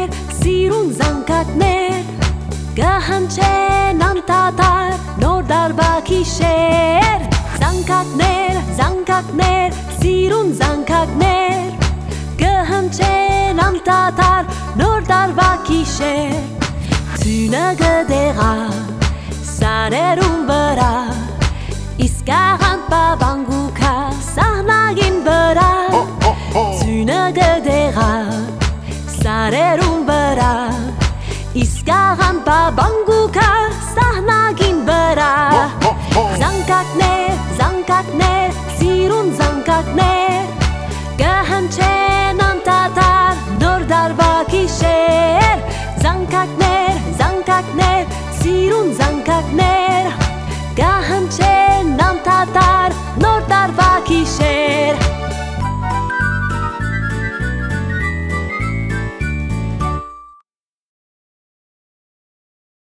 զանգակներ, սիրուն զանգակներ, կհնչեն անտատար, նոր դարբա կիշեր, զանգակներ, զանգակներ, սիրուն զանգակներ, կհնչեն անտատար, նոր դարբա կիշեր, ծյունը դեղա, սարերում վրա, իսկ աղանդ բավանգուքա, սահնագին վրա, ծյունը դեղա, սարերում վրա Իսկ աղան բաբանգուքա սահնագին վրա Զանկակներ, զանկակներ, սիրուն զանկակներ Կհնչեն անտատար նոր դարվա կիշեր Զանկակներ, զանկակներ, սիրուն անտատար